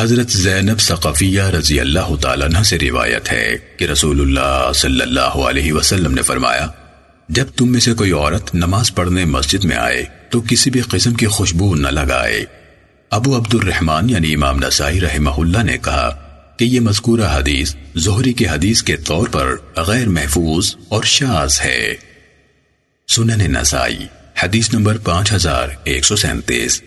حضرت زینب ثقافیہ رضی اللہ تعالیٰ عنہ سے روایت ہے کہ رسول اللہ صلی اللہ علیہ وسلم نے فرمایا، جب تم میں سے کوئی عورت نماز پڑھنے مسجد میں آئے تو کسی بھی قسم کی خوشبو نہ لگائے۔ ابو عبد الرحمن یعنی امام نسائی رحمہ اللہ نے کہا کہ یہ مذکورہ حدیث زہری کی حدیث کے طور پر غیر محفوظ اور شاز ہے۔ سنن نسائی، حدیث نمبر پانچ ہزار ایک سو سینتیس۔